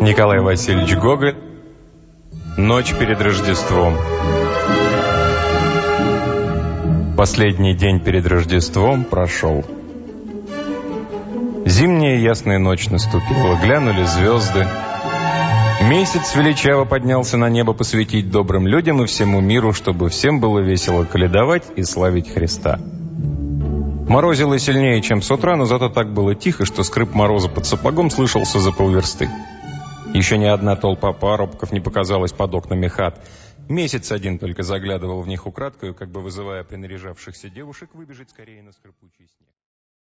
Николай Васильевич Гоголь. Ночь перед Рождеством. Последний день перед Рождеством прошел. Зимняя ясная ночь наступила, глянули звезды. Месяц величаво поднялся на небо посвятить добрым людям и всему миру, чтобы всем было весело каледовать и славить Христа. Морозило сильнее, чем с утра, но зато так было тихо, что скрип мороза под сапогом слышался за полверсты. Еще ни одна толпа парубков не показалась под окнами хат. Месяц один только заглядывал в них украдкою, как бы вызывая принаряжавшихся девушек выбежать скорее на скрипучий снег.